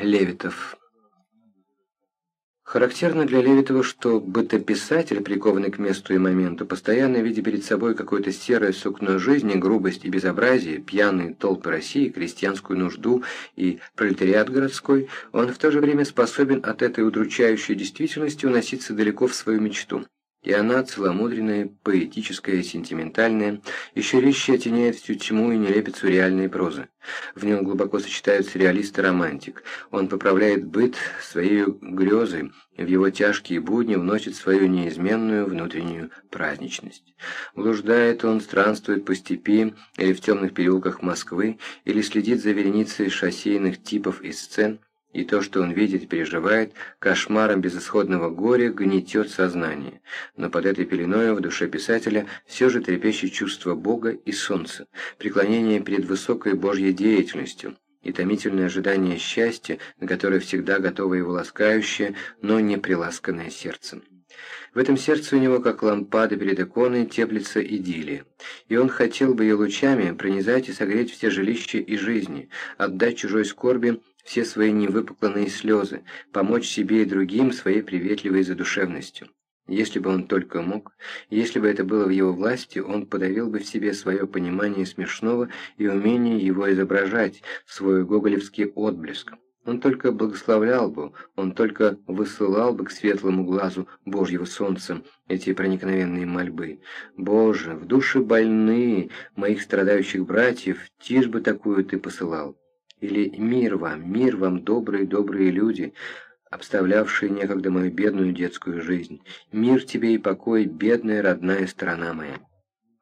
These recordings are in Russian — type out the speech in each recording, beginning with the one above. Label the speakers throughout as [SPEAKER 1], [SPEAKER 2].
[SPEAKER 1] Левитов. Характерно для Левитова, что бытописатель, прикованный к месту и моменту, постоянно видя перед собой какое-то серое сукно жизни, грубость и безобразие, пьяные толпы России, крестьянскую нужду и пролетариат городской, он в то же время способен от этой удручающей действительности уноситься далеко в свою мечту и она, целомудренная, поэтическая, сентиментальная, еще резче оттеняет всю тьму и нелепицу реальной прозы. В нем глубоко сочетаются реалист и романтик. Он поправляет быт своей грезой, в его тяжкие будни вносит свою неизменную внутреннюю праздничность. Блуждает он, странствует по степи или в темных переулках Москвы, или следит за вереницей шоссейных типов и сцен, и то, что он видит и переживает, кошмаром безысходного горя гнетет сознание. Но под этой пеленою в душе писателя все же трепещет чувство Бога и солнца, преклонение перед высокой Божьей деятельностью и томительное ожидание счастья, на которое всегда готово его ласкающее, но не приласканное сердцем. В этом сердце у него, как лампада перед иконой, теплится идиллия, и он хотел бы ее лучами пронизать и согреть все жилища и жизни, отдать чужой скорби все свои невыпукланные слезы, помочь себе и другим своей приветливой задушевностью. Если бы он только мог, если бы это было в его власти, он подавил бы в себе свое понимание смешного и умение его изображать, свой гоголевский отблеск. Он только благословлял бы, он только высылал бы к светлому глазу Божьего солнца эти проникновенные мольбы. «Боже, в душе больные моих страдающих братьев, тишь бы такую ты посылал!» Или «Мир вам, мир вам, добрые-добрые люди!» обставлявшие некогда мою бедную детскую жизнь. Мир тебе и покой, бедная родная страна моя.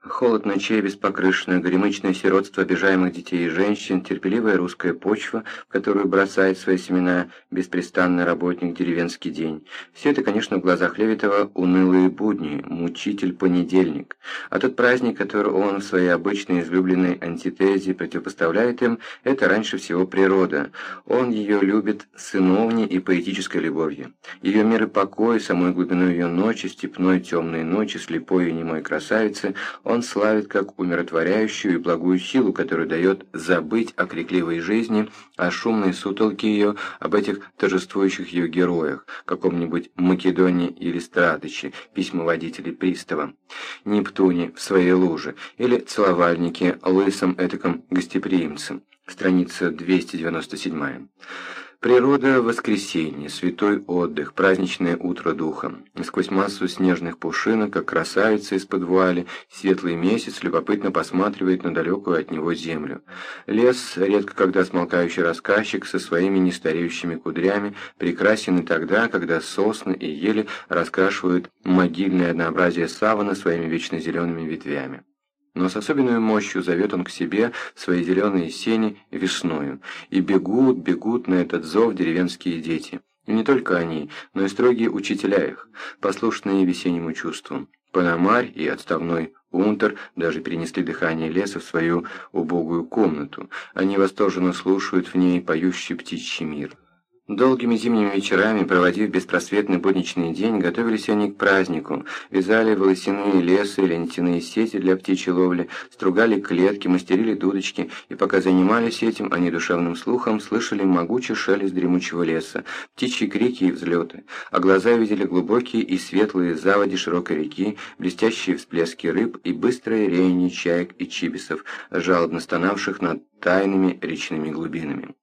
[SPEAKER 1] Холод ночей, беспокрышное, горемычное сиротство обижаемых детей и женщин, терпеливая русская почва, в которую бросает свои семена беспрестанный работник деревенский день. Все это, конечно, в глазах Левитова унылые будни, мучитель-понедельник. А тот праздник, который он в своей обычной излюбленной антитезе противопоставляет им, это раньше всего природа. Он ее любит сыновней и поэтической любовью. Ее мир и покой, самой глубиной ее ночи, степной темной ночи, слепой и немой красавицы, он он славит как умиротворяющую и благую силу, которая дает забыть о крикливой жизни, о шумной сутолке ее, об этих торжествующих ее героях, каком-нибудь Македоне или Стратыче, письмоводителе пристава, Нептуне в своей луже, или целовальнике лысом этаком гостеприимцем. Страница 297. Природа воскресенье, святой отдых, праздничное утро духа. Сквозь массу снежных пушинок, как красавица из-под вуали, светлый месяц любопытно посматривает на далекую от него землю. Лес, редко когда смолкающий рассказчик со своими нестареющими кудрями, прекрасен и тогда, когда сосны и ели раскрашивают могильное однообразие савана своими вечно зелеными ветвями но с особенной мощью зовет он к себе свои зеленые сени весною, и бегут, бегут на этот зов деревенские дети. И не только они, но и строгие учителя их, послушные весеннему чувству. Пономарь и отставной Унтер даже перенесли дыхание леса в свою убогую комнату. Они восторженно слушают в ней поющий птичий мир. Долгими зимними вечерами, проводив беспросветный будничный день, готовились они к празднику, вязали волосяные лесы или нитяные сети для птичьей ловли, стругали клетки, мастерили дудочки, и пока занимались этим, они душевным слухом слышали могучий шелест дремучего леса, птичьи крики и взлеты, а глаза видели глубокие и светлые заводи широкой реки, блестящие всплески рыб и быстрое реяние чаек и чибисов, жалобно стонавших над тайными речными глубинами.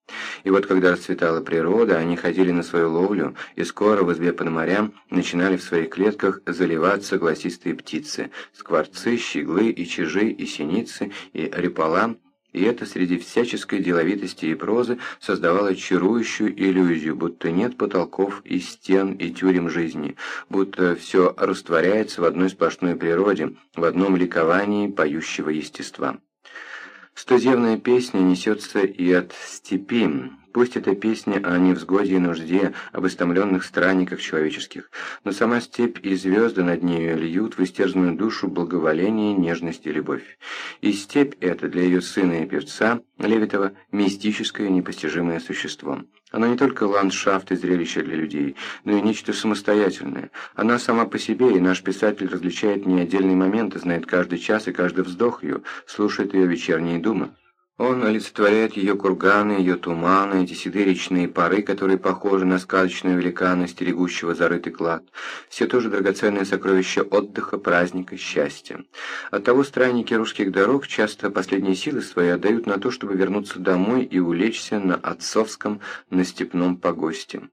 [SPEAKER 1] И вот когда расцветала природа, они ходили на свою ловлю, и скоро в избе морям начинали в своих клетках заливаться гласистые птицы, скворцы, щеглы и чижи, и синицы, и репола, и это среди всяческой деловитости и прозы создавало чарующую иллюзию, будто нет потолков и стен и тюрем жизни, будто все растворяется в одной сплошной природе, в одном ликовании поющего естества. Студевная песня несется и от степи, пусть это песня о невзгоде и нужде, об истомленных странниках человеческих, но сама степь и звезды над нею льют в истерзанную душу благоволение, нежность и любовь. И степь эта для ее сына и певца Левитова мистическое непостижимое существо. Она не только ландшафт и зрелище для людей, но и нечто самостоятельное. Она сама по себе, и наш писатель различает не отдельные моменты, знает каждый час и каждый вздох ее, слушает ее вечерние думы. Он олицетворяет ее курганы, ее туманы, эти седые речные пары, которые похожи на сказочную великана, стерегущего зарытый клад. Все тоже драгоценные сокровища отдыха, праздника, счастья. Оттого странники русских дорог часто последние силы свои отдают на то, чтобы вернуться домой и улечься на отцовском, на степном погосте.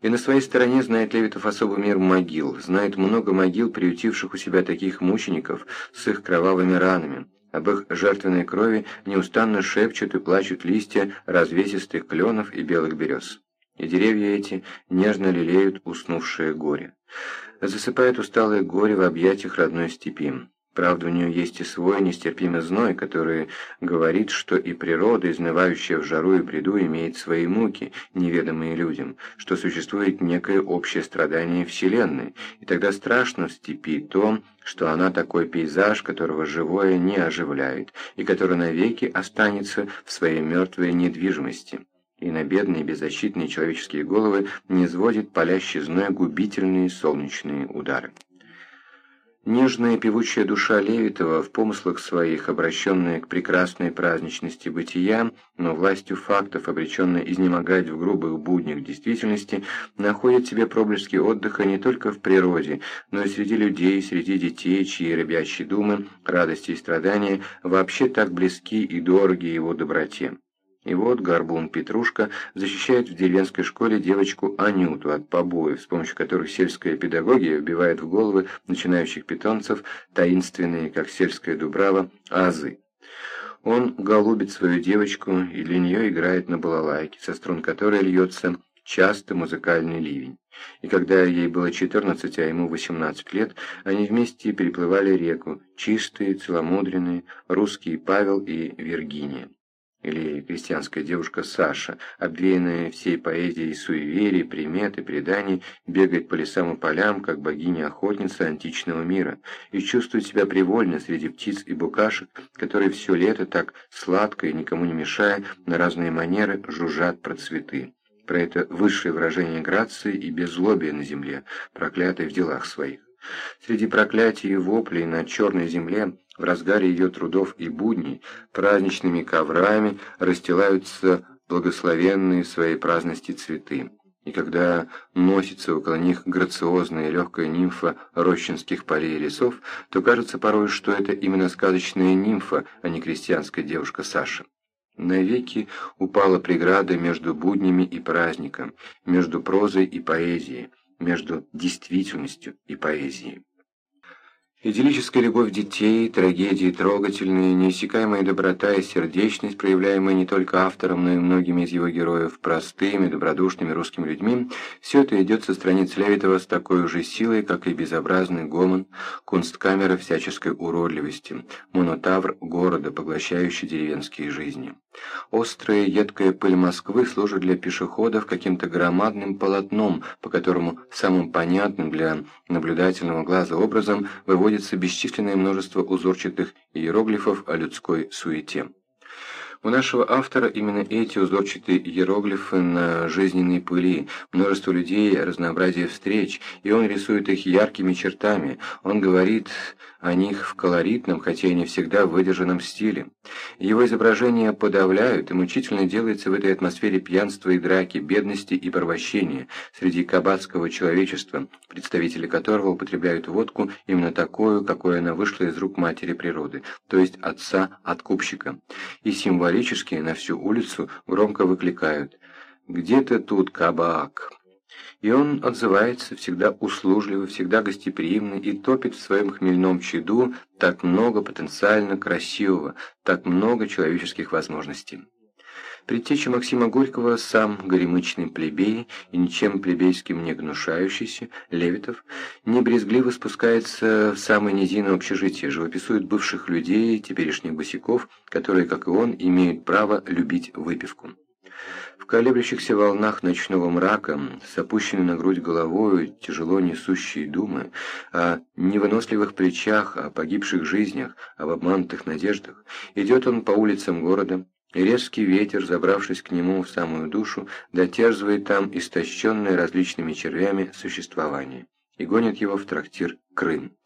[SPEAKER 1] И на своей стороне знает Левитов особый мир могил, знает много могил, приютивших у себя таких мучеников с их кровавыми ранами. Об их жертвенной крови неустанно шепчут и плачут листья развесистых кленов и белых берез. И деревья эти нежно лелеют уснувшее горе. Засыпает усталое горе в объятиях родной степи. Правда, у нее есть и свой нестерпимый зной, который говорит, что и природа, изнывающая в жару и бреду, имеет свои муки, неведомые людям, что существует некое общее страдание Вселенной, и тогда страшно в степи то, что она такой пейзаж, которого живое не оживляет, и который навеки останется в своей мертвой недвижимости и на бедные беззащитные человеческие головы не сводит палящий зной губительные солнечные удары. Нежная певучая душа Левитова, в помыслах своих, обращенная к прекрасной праздничности бытия, но властью фактов, обреченная изнемогать в грубых буднях действительности, находит себе проблески отдыха не только в природе, но и среди людей, среди детей, чьи рыбячьи думы, радости и страдания вообще так близки и дороги его доброте. И вот Горбун Петрушка защищает в деревенской школе девочку Анюту от побоев, с помощью которых сельская педагогия вбивает в головы начинающих питомцев таинственные, как сельская дубрава, азы. Он голубит свою девочку и для нее играет на балалайке, со струн которой льется часто музыкальный ливень. И когда ей было 14, а ему 18 лет, они вместе переплывали реку, чистые, целомудренные, русские Павел и Виргиния или крестьянская девушка Саша, обвеянная всей поэзией суеверий, примет и преданий, бегает по лесам и полям, как богиня-охотница античного мира, и чувствует себя привольно среди птиц и букашек, которые все лето так сладко и никому не мешая, на разные манеры жужжат про цветы. Про это высшее выражение грации и беззлобия на земле, проклятой в делах своих. Среди проклятий и воплей на черной земле в разгаре ее трудов и будней праздничными коврами расстилаются благословенные своей праздности цветы. И когда носится около них грациозная и легкая нимфа рощинских полей и лесов, то кажется порой, что это именно сказочная нимфа, а не крестьянская девушка Саша. Навеки упала преграда между буднями и праздником, между прозой и поэзией, между действительностью и поэзией. Идиллическая любовь детей, трагедии трогательные, неиссякаемая доброта и сердечность, проявляемые не только автором, но и многими из его героев, простыми, добродушными русскими людьми, все это идет со страниц Левитова с такой же силой, как и безобразный гомон, кунсткамера всяческой уродливости, монотавр города, поглощающий деревенские жизни. Острая едкая пыль Москвы служит для пешеходов каким-то громадным полотном, по которому самым понятным для наблюдательного глаза образом выводится бесчисленное множество узорчатых иероглифов о людской суете. У нашего автора именно эти узорчатые иероглифы на жизненной пыли, множество людей, разнообразие встреч, и он рисует их яркими чертами. Он говорит о них в колоритном, хотя и не всегда выдержанном стиле. Его изображения подавляют, и мучительно делается в этой атмосфере пьянства и драки, бедности и порвощения среди кабацкого человечества, представители которого употребляют водку именно такую, какой она вышла из рук матери природы, то есть отца-откупщика. И символически на всю улицу громко выкликают «Где-то тут кабак!» И он отзывается всегда услужливо, всегда гостеприимно и топит в своем хмельном чаду так много потенциально красивого, так много человеческих возможностей. Предтеча Максима Горького, сам горемычный плебей и ничем плебейским не гнушающийся, Левитов, не брезгливо спускается в самые низины общежития, живописует бывших людей, теперешних босиков, которые, как и он, имеют право любить выпивку. В колеблющихся волнах ночного мрака, с опущенной на грудь головою, тяжело несущие думы, о невыносливых плечах, о погибших жизнях, об обманутых надеждах, идет он по улицам города, резкий ветер, забравшись к нему в самую душу, дотерзывает там истощенное различными червями существование и гонит его в трактир Крым.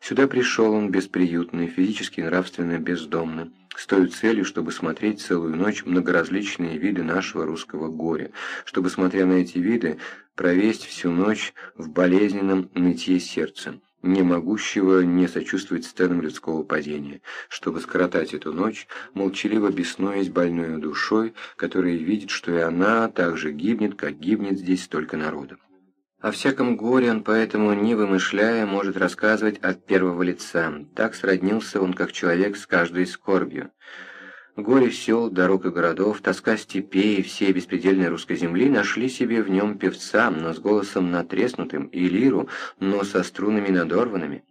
[SPEAKER 1] Сюда пришел он бесприютный, физически и нравственно бездомный, с той целью, чтобы смотреть целую ночь многоразличные виды нашего русского горя, чтобы, смотря на эти виды, провесть всю ночь в болезненном нытье сердца, не могущего не сочувствовать сценам людского падения, чтобы скоротать эту ночь, молчаливо беснуясь больной душой, которая видит, что и она так же гибнет, как гибнет здесь столько народа. О всяком горе он поэтому, не вымышляя, может рассказывать от первого лица. Так сроднился он, как человек, с каждой скорбью. Горе сел, дорог и городов, тоска степей и всей беспредельной русской земли нашли себе в нем певца, но с голосом натреснутым, и лиру, но со струнами надорванными.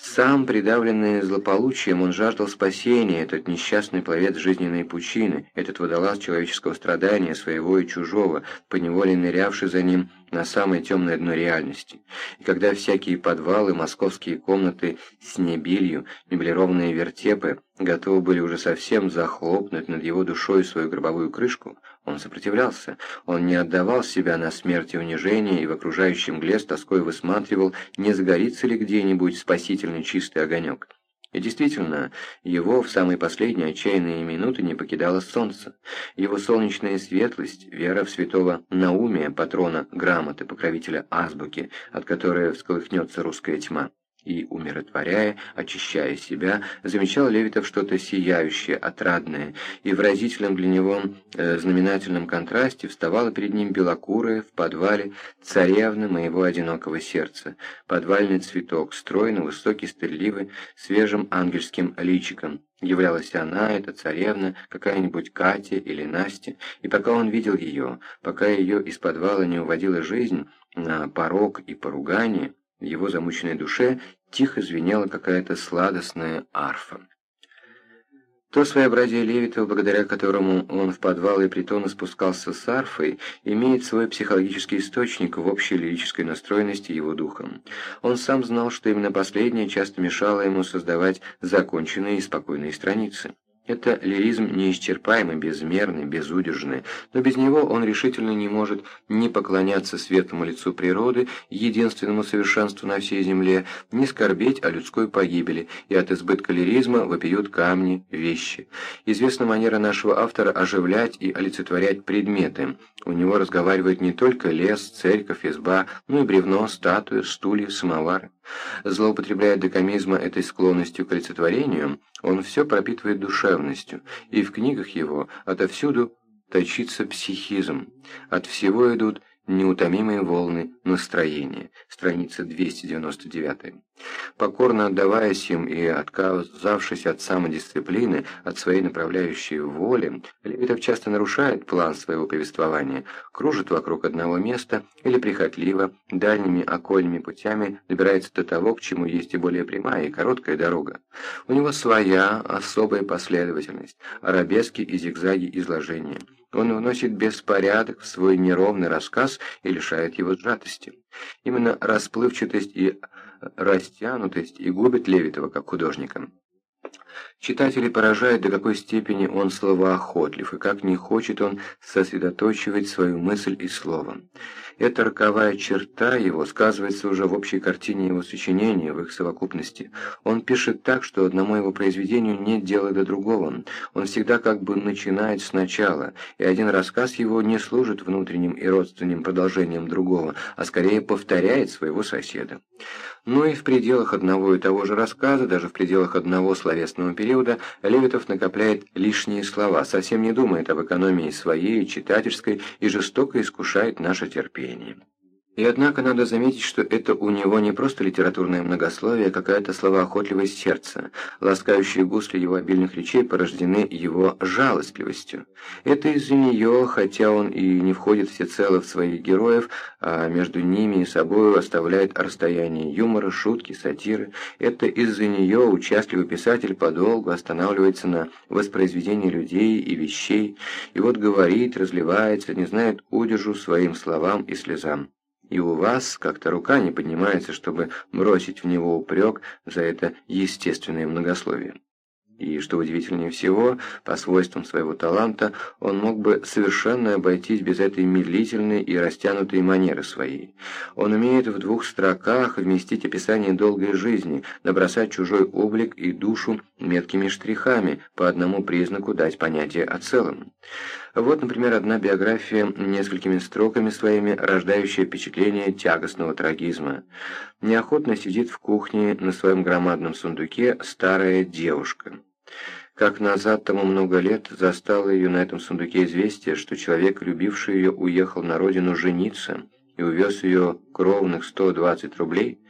[SPEAKER 1] Сам, придавленный злополучием, он жаждал спасения, этот несчастный пловец жизненной пучины, этот водолаз человеческого страдания, своего и чужого, поневоле нырявший за ним на самое темное дно реальности. И когда всякие подвалы, московские комнаты с небелью, меблированные вертепы готовы были уже совсем захлопнуть над его душой свою гробовую крышку, он сопротивлялся, он не отдавал себя на смерть и унижение, и в окружающем мгле с тоской высматривал, не загорится ли где-нибудь спасительный чистый огонек. И действительно, его в самые последние отчаянные минуты не покидало солнце. Его солнечная светлость, вера в святого Наумия, патрона грамоты, покровителя азбуки, от которой всколыхнется русская тьма и, умиротворяя, очищая себя, замечал Левитов что-то сияющее, отрадное, и в разительном для него э, знаменательном контрасте вставала перед ним белокурая в подвале царевна моего одинокого сердца, подвальный цветок, стройно, высокий, стыдливый, свежим ангельским личиком. Являлась она, эта царевна, какая-нибудь Катя или Настя, и пока он видел ее, пока ее из подвала не уводила жизнь на порог и поругание, в его замученной душе тихо звенела какая-то сладостная арфа. То своеобразие Левитова, благодаря которому он в подвал и притоны спускался с арфой, имеет свой психологический источник в общей лирической настроенности его духа. Он сам знал, что именно последнее часто мешало ему создавать законченные и спокойные страницы. Это лиризм неисчерпаемый, безмерный, безудержный, но без него он решительно не может ни поклоняться светлому лицу природы, единственному совершенству на всей земле, ни скорбеть о людской погибели, и от избытка лиризма вопиют камни, вещи. Известна манера нашего автора оживлять и олицетворять предметы. У него разговаривает не только лес, церковь, изба, но и бревно, статуя, стулья, самовар. Злоупотребляя декамизма этой склонностью к олицетворению, он все пропитывает душевностью, и в книгах его отовсюду точится психизм. От всего идут Неутомимые волны настроения. Страница 299. Покорно отдаваясь им и отказавшись от самодисциплины, от своей направляющей воли, Левитов часто нарушает план своего повествования, кружит вокруг одного места или прихотливо, дальними окольными путями добирается до того, к чему есть и более прямая и короткая дорога. У него своя особая последовательность, арабески и зигзаги изложения. Он вносит беспорядок в свой неровный рассказ и лишает его сжатости. Именно расплывчатость и растянутость и губит Левитова как художника. Читателей поражает, до какой степени он словоохотлив, и как не хочет он сосредоточивать свою мысль и слово. Эта роковая черта его сказывается уже в общей картине его сочинения, в их совокупности. Он пишет так, что одному его произведению нет дела до другого. Он всегда как бы начинает сначала, и один рассказ его не служит внутренним и родственным продолжением другого, а скорее повторяет своего соседа. Но и в пределах одного и того же рассказа, даже в пределах одного словесного периода, Левитов накопляет лишние слова, совсем не думает об экономии своей, читательской и жестоко искушает наше терпение мгновение. И однако надо заметить, что это у него не просто литературное многословие, а какая-то словоохотливость сердца. Ласкающие гусли его обильных речей порождены его жалостливостью. Это из-за нее, хотя он и не входит всецело в своих героев, а между ними и собою оставляет расстояние юмора, шутки, сатиры, это из-за нее участливый писатель подолгу останавливается на воспроизведении людей и вещей, и вот говорит, разливается, не знает удержу своим словам и слезам и у вас как-то рука не поднимается, чтобы бросить в него упрек за это естественное многословие. И, что удивительнее всего, по свойствам своего таланта, он мог бы совершенно обойтись без этой медлительной и растянутой манеры своей. Он умеет в двух строках вместить описание долгой жизни, набросать чужой облик и душу меткими штрихами, по одному признаку дать понятие о целом. Вот, например, одна биография несколькими строками своими, рождающая впечатление тягостного трагизма. Неохотно сидит в кухне на своем громадном сундуке старая девушка. Как назад тому много лет застало ее на этом сундуке известие, что человек, любивший ее, уехал на родину жениться и увез ее кровных 120 рублей,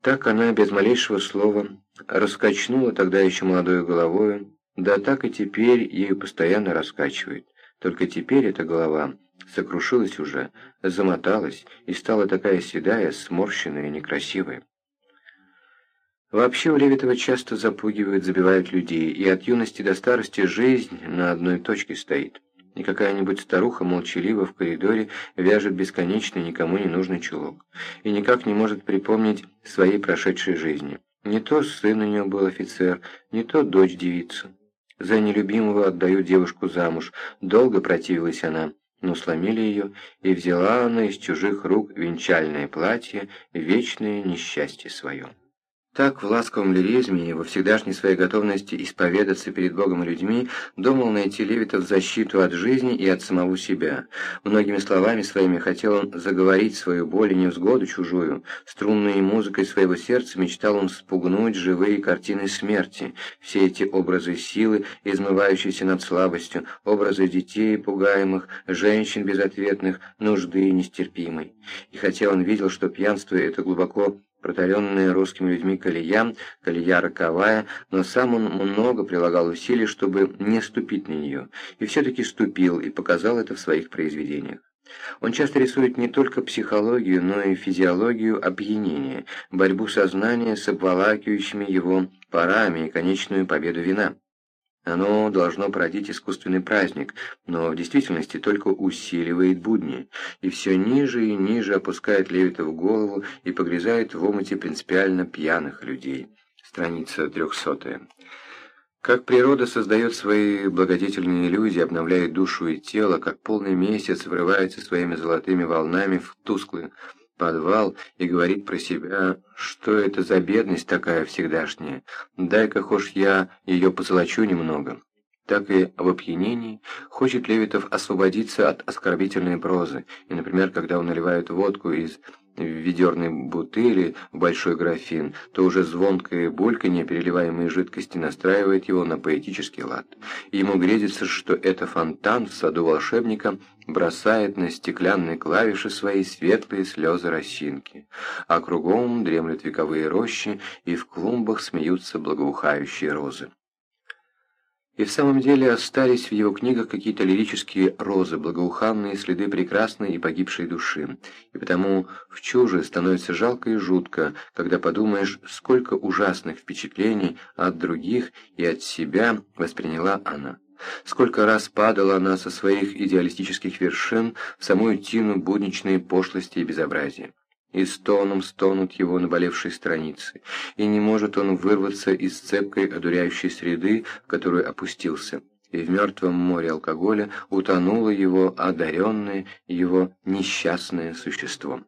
[SPEAKER 1] так она без малейшего слова раскачнула тогда еще молодой головою, да так и теперь ею постоянно раскачивает. Только теперь эта голова сокрушилась уже, замоталась и стала такая седая, сморщенная и некрасивая. Вообще у Левитова часто запугивают, забивают людей, и от юности до старости жизнь на одной точке стоит. И какая-нибудь старуха молчаливо в коридоре вяжет бесконечный никому не нужный чулок, и никак не может припомнить своей прошедшей жизни. Не то сын у нее был офицер, не то дочь девица. За нелюбимого отдают девушку замуж. Долго противилась она, но сломили ее, и взяла она из чужих рук венчальное платье, вечное несчастье свое. Так, в ласковом лиризме и во всегдашней своей готовности исповедаться перед Богом и людьми, думал найти Левитов защиту от жизни и от самого себя. Многими словами своими хотел он заговорить свою боль и невзгоду чужую. Струнной музыкой своего сердца мечтал он спугнуть живые картины смерти. Все эти образы силы, измывающиеся над слабостью, образы детей пугаемых, женщин безответных, нужды нестерпимой. И хотя он видел, что пьянство это глубоко протаренная русскими людьми колея, колея роковая, но сам он много прилагал усилий, чтобы не ступить на нее, и все-таки ступил и показал это в своих произведениях. Он часто рисует не только психологию, но и физиологию опьянения, борьбу сознания с обволакивающими его парами и конечную победу вина. Оно должно породить искусственный праздник, но в действительности только усиливает будни, и все ниже и ниже опускает Левита в голову и погрязает в омуте принципиально пьяных людей. Страница 300. Как природа создает свои благодетельные иллюзии, обновляет душу и тело, как полный месяц врывается своими золотыми волнами в тусклый подвал и говорит про себя, что это за бедность такая всегдашняя, дай-ка хошь я ее позолочу немного. Так и в опьянении хочет Левитов освободиться от оскорбительной прозы, и, например, когда он наливает водку из в ведерной бутыли в большой графин, то уже звонкое бульканье переливаемой жидкости настраивает его на поэтический лад. Ему грезится, что это фонтан в саду волшебника бросает на стеклянные клавиши свои светлые слезы росинки, а кругом дремлют вековые рощи, и в клумбах смеются благоухающие розы. И в самом деле остались в его книгах какие-то лирические розы, благоуханные следы прекрасной и погибшей души. И потому в чуже становится жалко и жутко, когда подумаешь, сколько ужасных впечатлений от других и от себя восприняла она. Сколько раз падала она со своих идеалистических вершин в самую тину будничной пошлости и безобразия и стоном стонут его наболевшие страницы, и не может он вырваться из цепкой одуряющей среды, в которую опустился, и в мертвом море алкоголя утонуло его одаренное, его несчастное существо.